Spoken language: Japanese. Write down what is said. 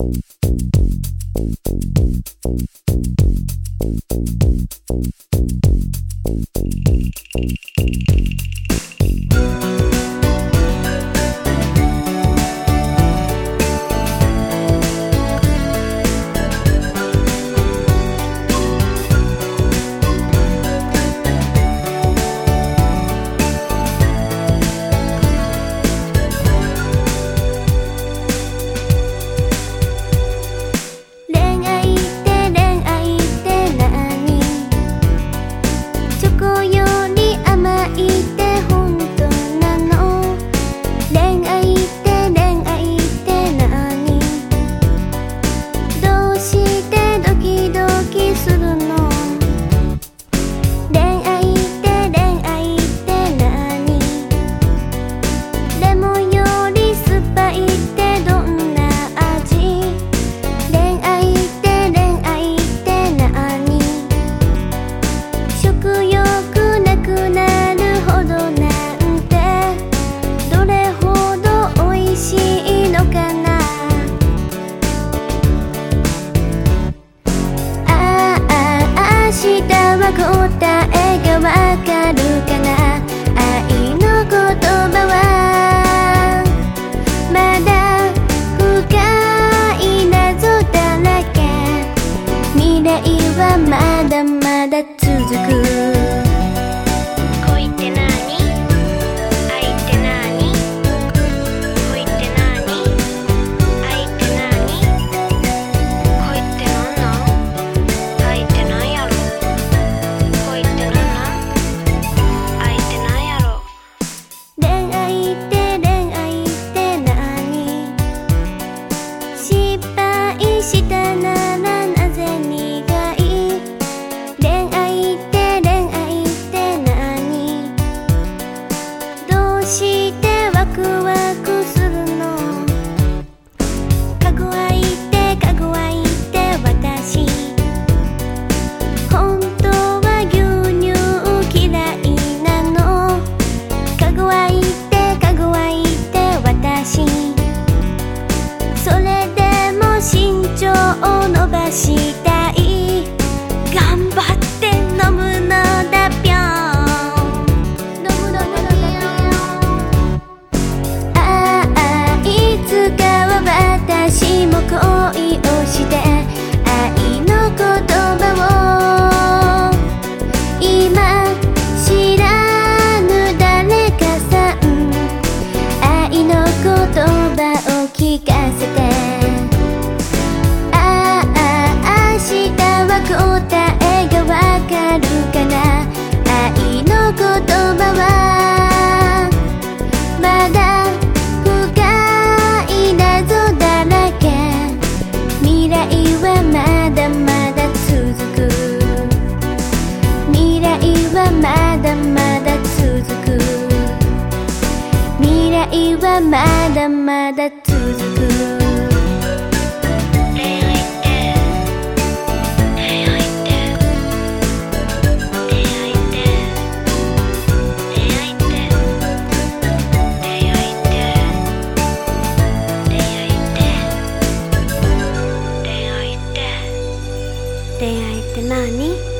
Thank したなはまだまだ続く。恋愛って何？